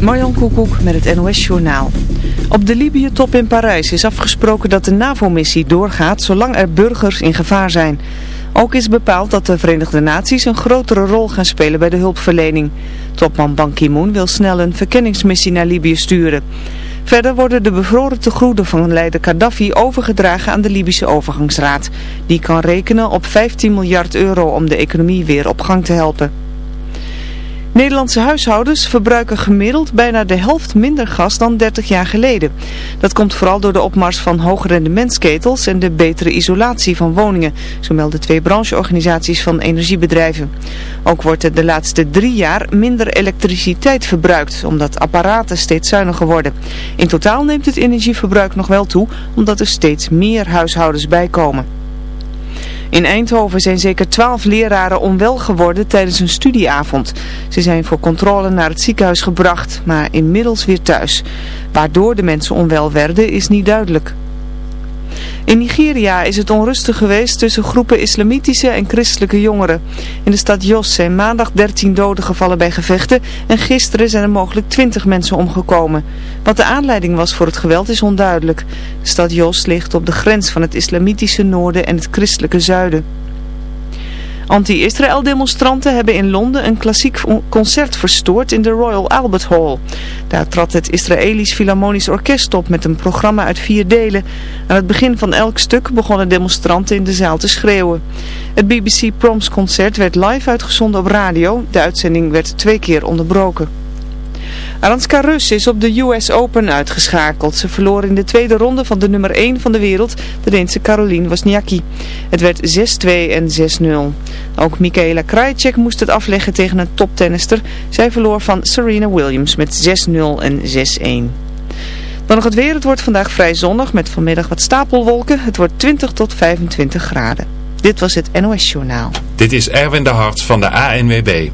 Marjan Koekoek met het NOS Journaal. Op de Libië-top in Parijs is afgesproken dat de NAVO-missie doorgaat zolang er burgers in gevaar zijn. Ook is bepaald dat de Verenigde Naties een grotere rol gaan spelen bij de hulpverlening. Topman Ban Ki-moon wil snel een verkenningsmissie naar Libië sturen. Verder worden de bevroren tegoeden van leider Gaddafi overgedragen aan de Libische overgangsraad. Die kan rekenen op 15 miljard euro om de economie weer op gang te helpen. Nederlandse huishoudens verbruiken gemiddeld bijna de helft minder gas dan 30 jaar geleden. Dat komt vooral door de opmars van hoogrendementsketels en de betere isolatie van woningen, zo melden twee brancheorganisaties van energiebedrijven. Ook wordt er de laatste drie jaar minder elektriciteit verbruikt, omdat apparaten steeds zuiniger worden. In totaal neemt het energieverbruik nog wel toe, omdat er steeds meer huishoudens bijkomen. In Eindhoven zijn zeker twaalf leraren onwel geworden tijdens een studieavond. Ze zijn voor controle naar het ziekenhuis gebracht, maar inmiddels weer thuis. Waardoor de mensen onwel werden is niet duidelijk. In Nigeria is het onrustig geweest tussen groepen islamitische en christelijke jongeren. In de stad Jos zijn maandag 13 doden gevallen bij gevechten en gisteren zijn er mogelijk 20 mensen omgekomen. Wat de aanleiding was voor het geweld is onduidelijk. De stad Jos ligt op de grens van het islamitische noorden en het christelijke zuiden. Anti-Israël demonstranten hebben in Londen een klassiek concert verstoord in de Royal Albert Hall. Daar trad het Israëlisch Philharmonisch Orkest op met een programma uit vier delen. Aan het begin van elk stuk begonnen demonstranten in de zaal te schreeuwen. Het BBC Proms concert werd live uitgezonden op radio. De uitzending werd twee keer onderbroken. Aranska Rus is op de US Open uitgeschakeld. Ze verloor in de tweede ronde van de nummer 1 van de wereld, de Deense Caroline Wozniacki. Het werd 6-2 en 6-0. Ook Michaela Krajicek moest het afleggen tegen een toptennister. Zij verloor van Serena Williams met 6-0 en 6-1. Dan nog het weer. Het wordt vandaag vrij zonnig met vanmiddag wat stapelwolken. Het wordt 20 tot 25 graden. Dit was het NOS Journaal. Dit is Erwin de Hart van de ANWB.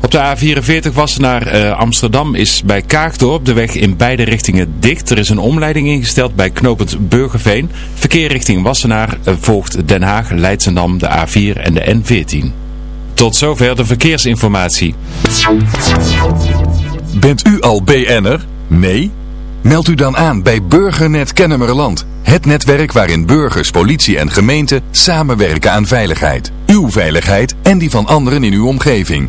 Op de A44 Wassenaar uh, Amsterdam is bij Kaagdorp de weg in beide richtingen dicht. Er is een omleiding ingesteld bij knopend Burgerveen. Verkeer richting Wassenaar uh, volgt Den Haag, Leidsendam, de A4 en de N14. Tot zover de verkeersinformatie. Bent u al BN'er? Nee? Meld u dan aan bij Burgernet Kennemerland. Het netwerk waarin burgers, politie en gemeente samenwerken aan veiligheid. Uw veiligheid en die van anderen in uw omgeving.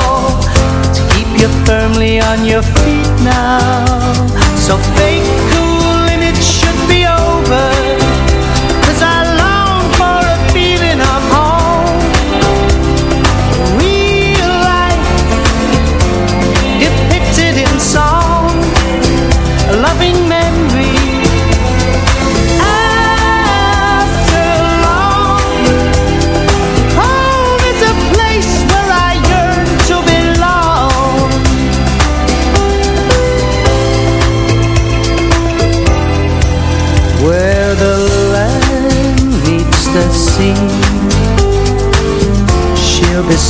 To keep you firmly on your feet now. So fake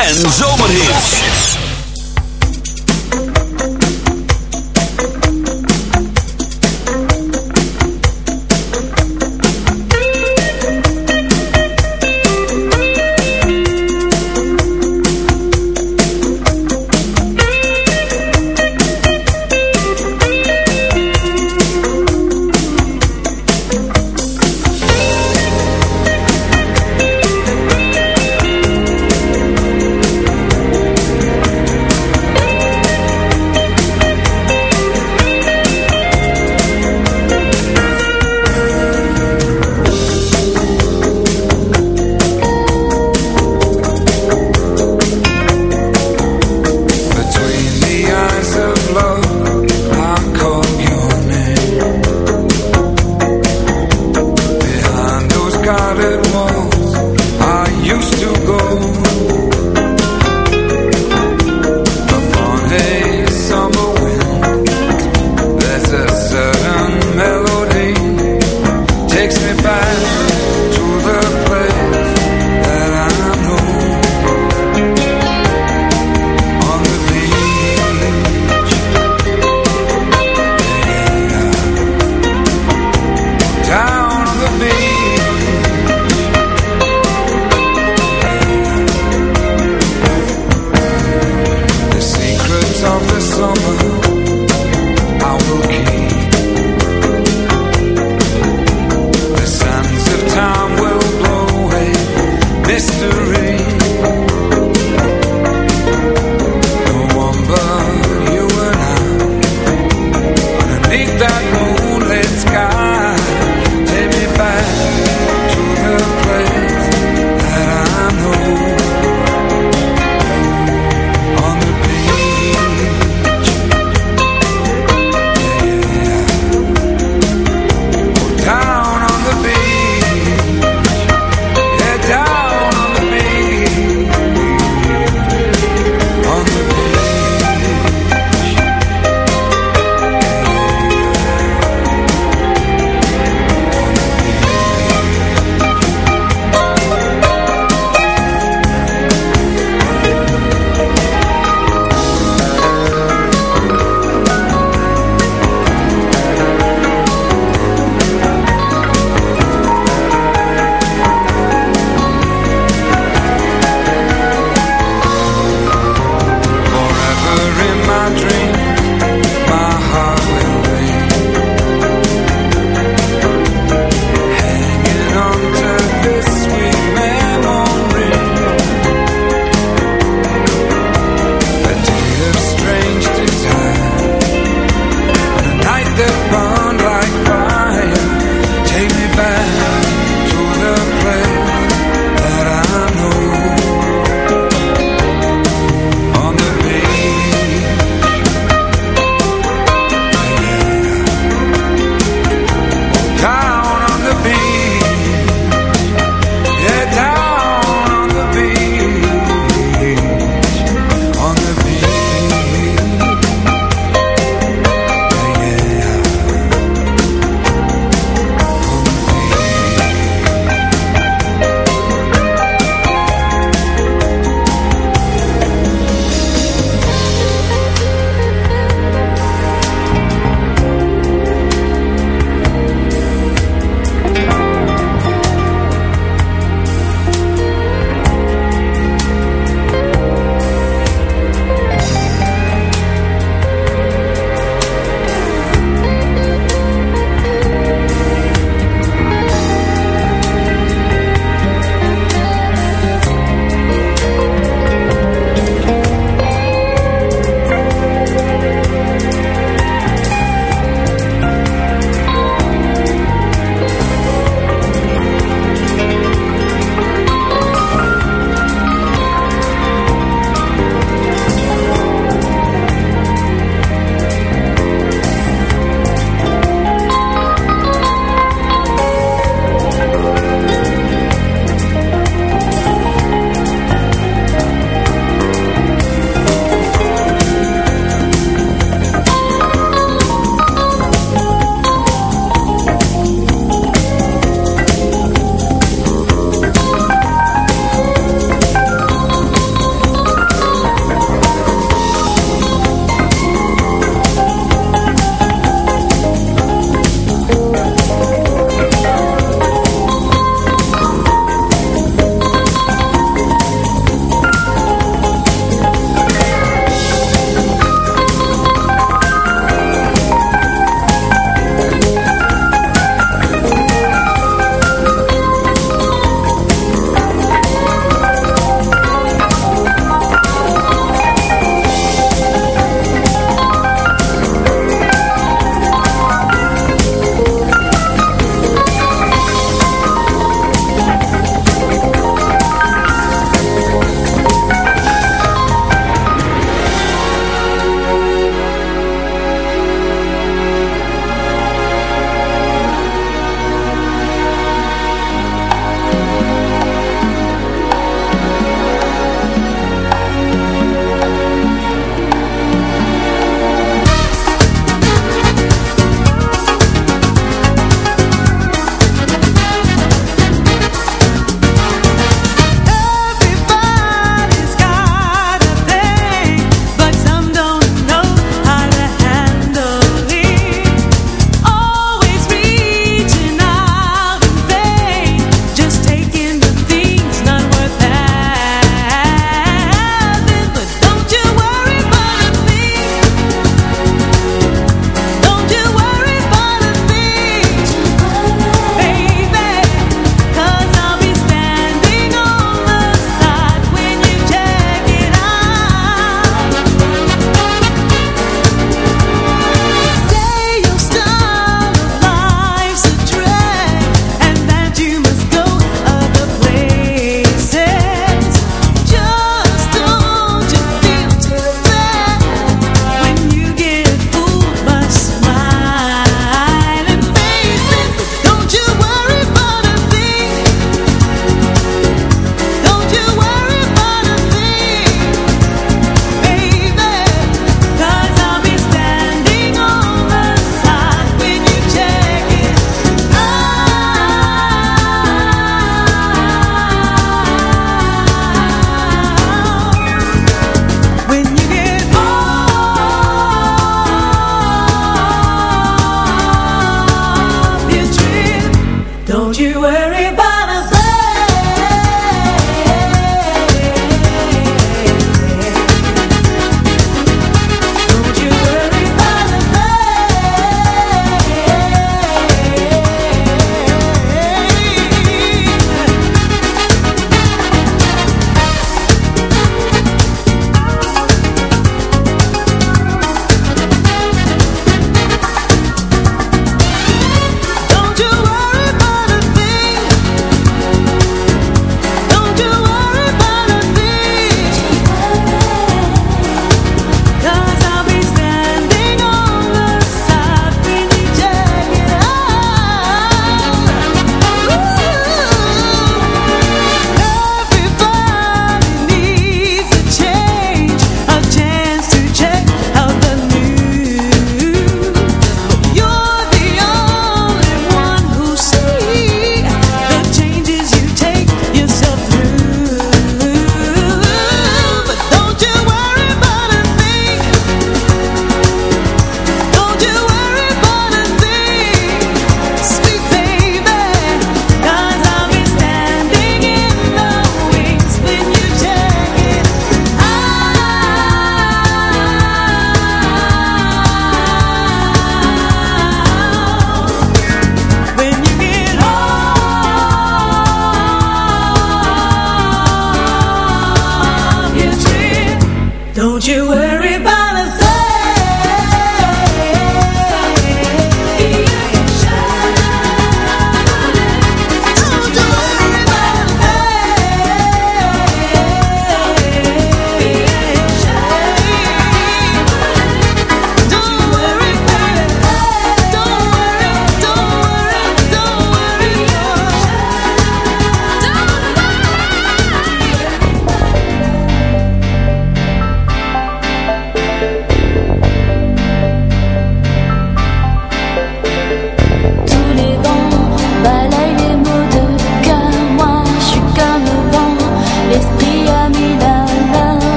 En zomerhits.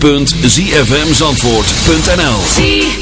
www.zfmzandvoort.nl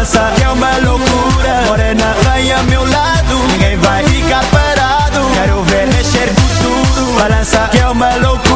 dança é uma loucura. Morena, vem ao meu lado, ninguém vai ficar parado. Quero ver mexer com tudo, balança é uma loucura.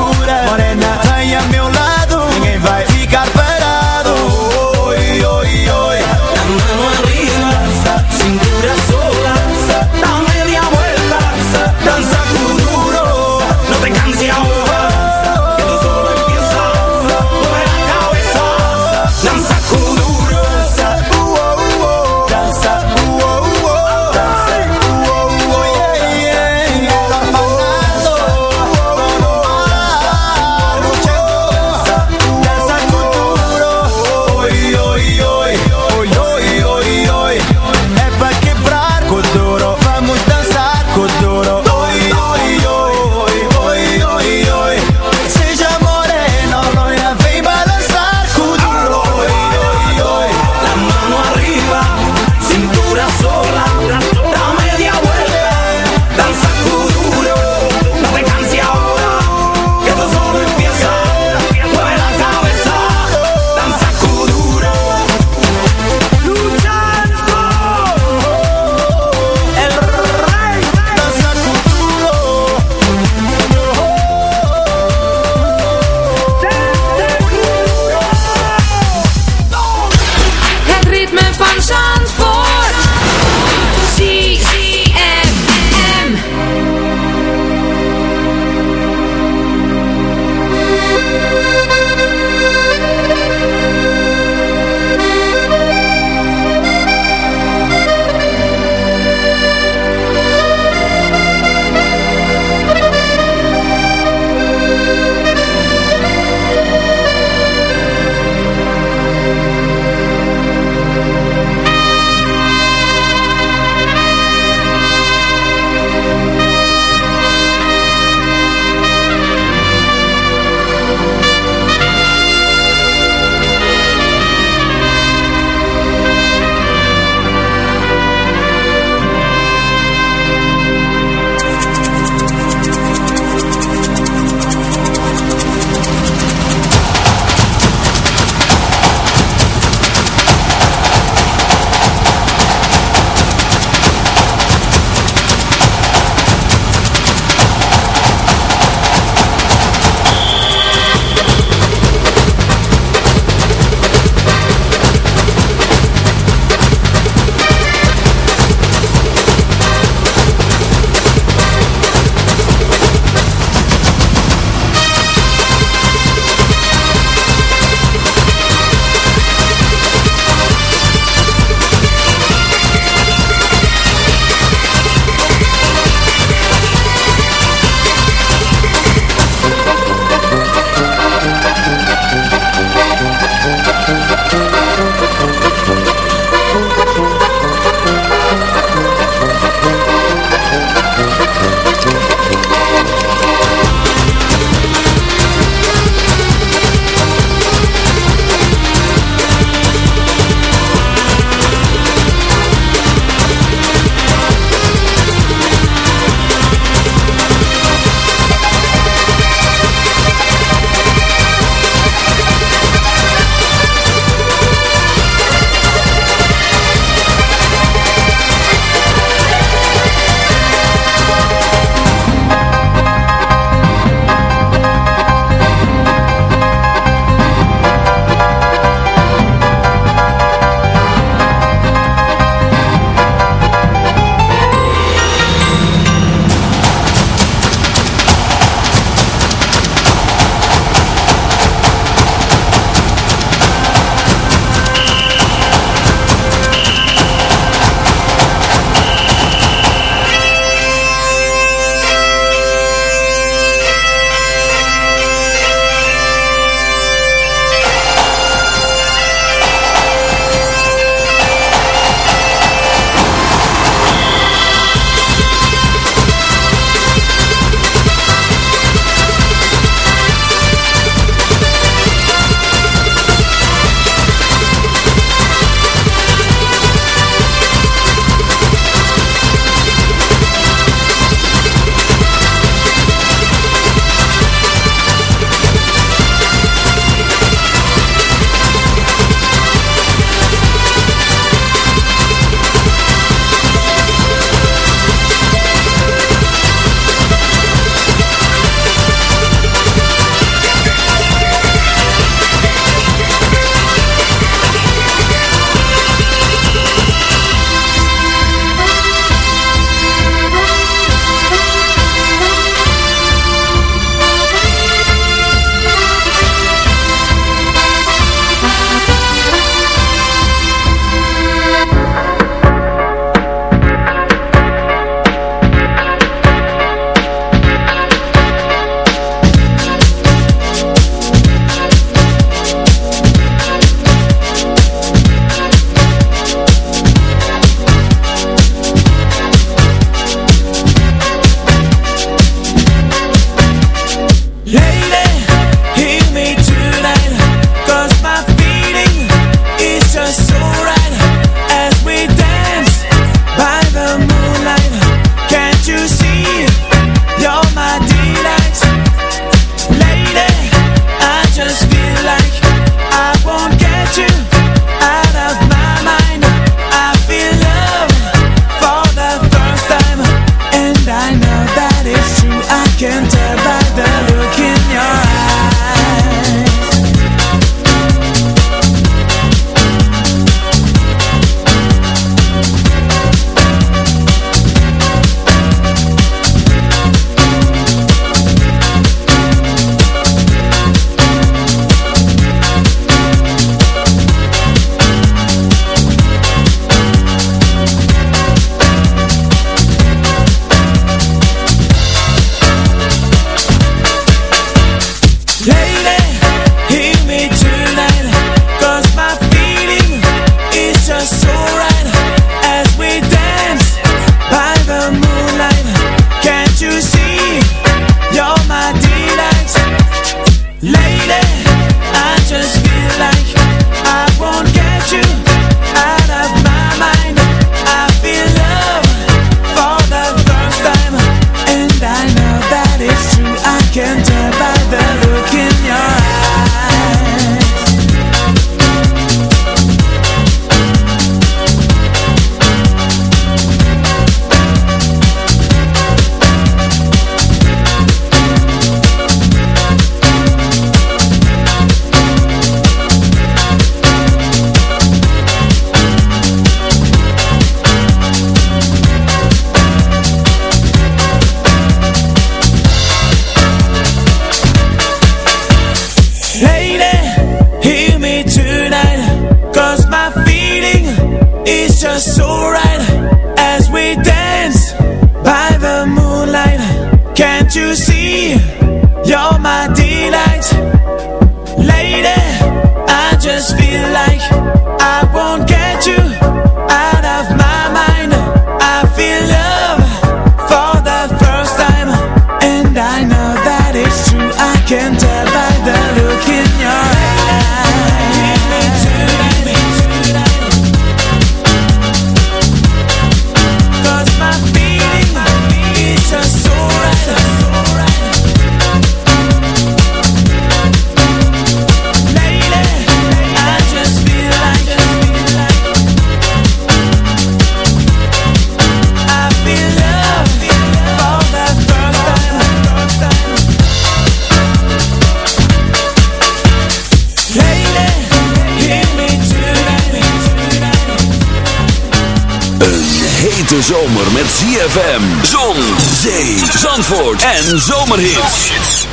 ZFM, Zon, Zee, Zandvoort en Zomerhits.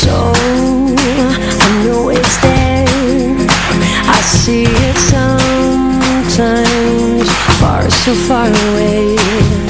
So, I know it's there. I see it sometimes, far so far away.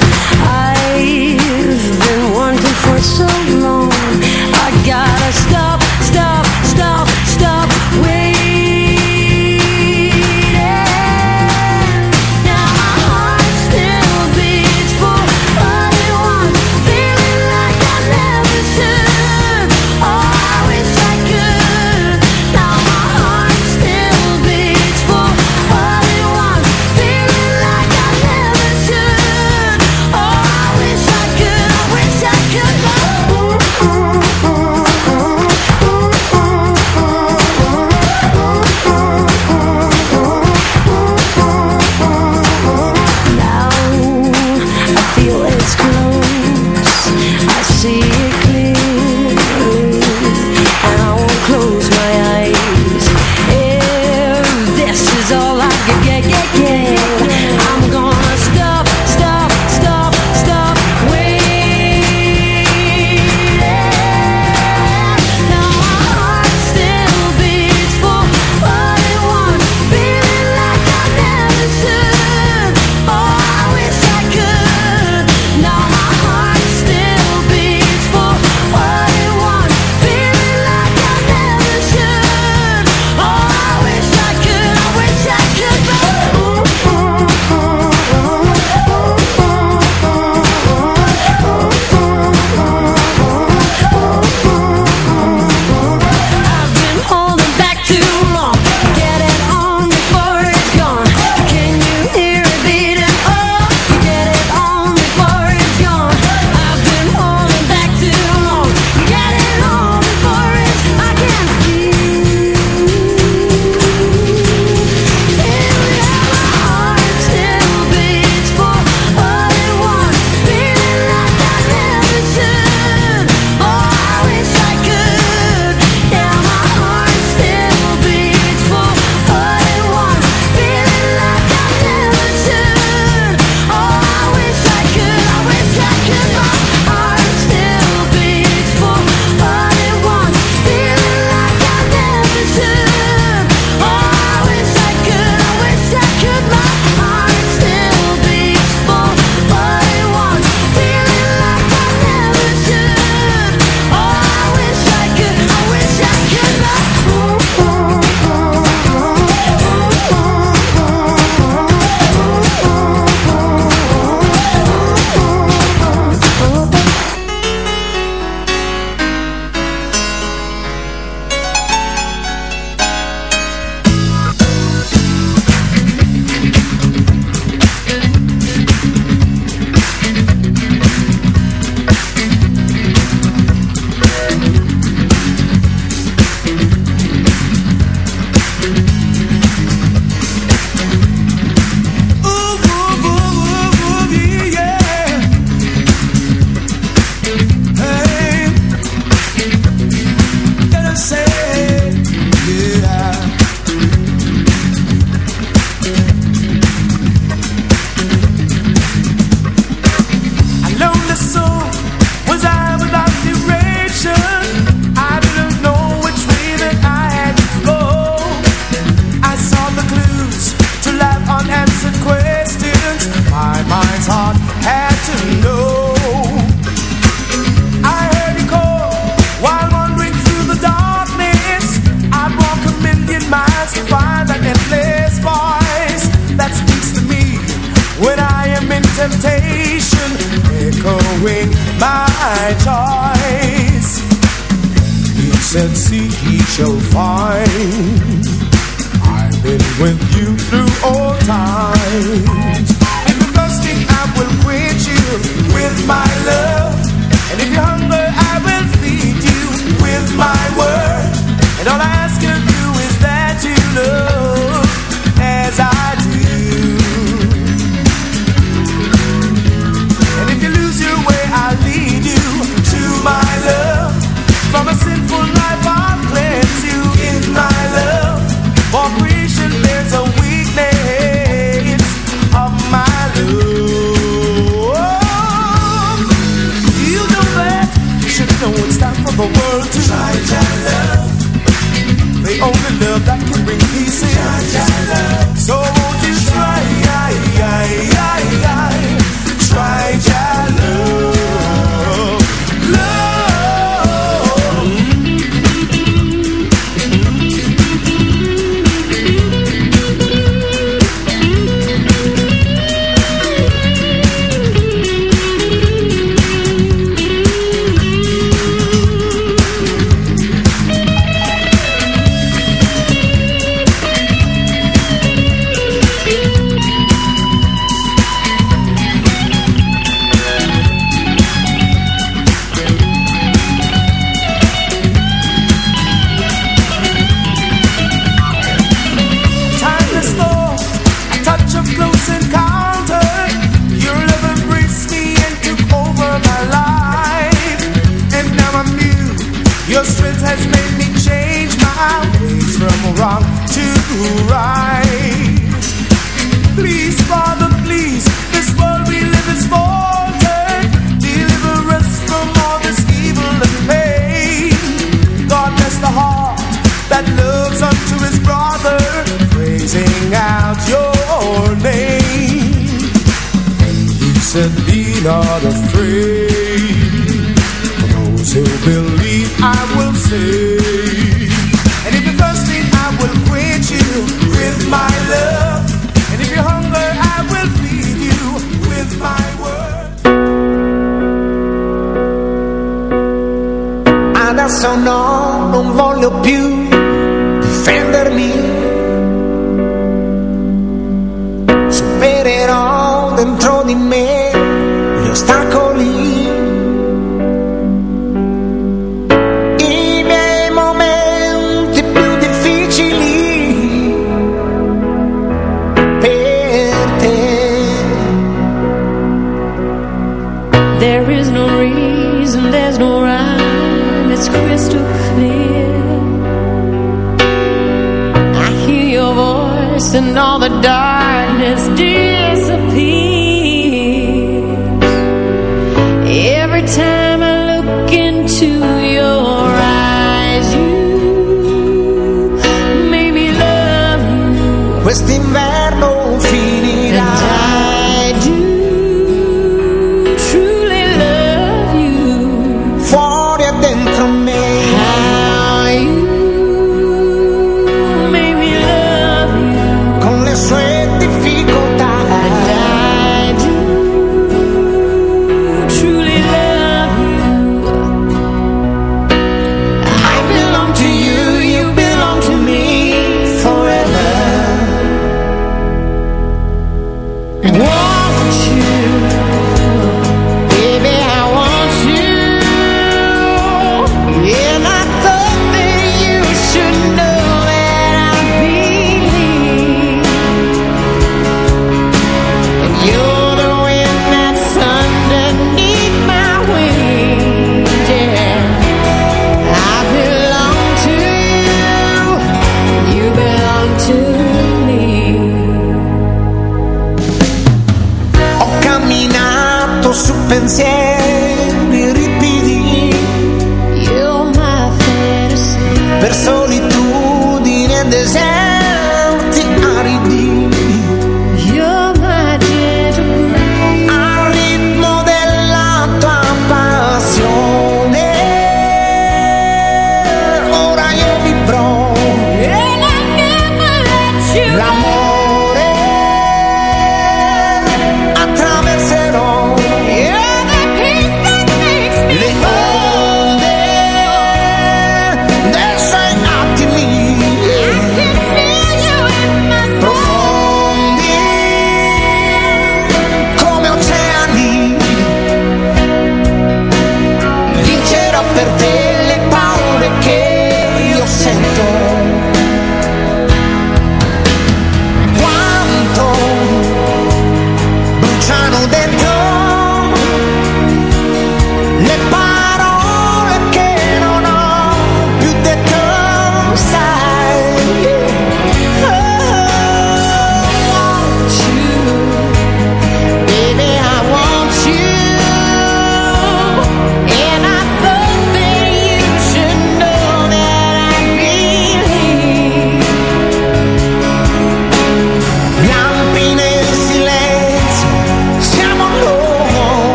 Quest'inverno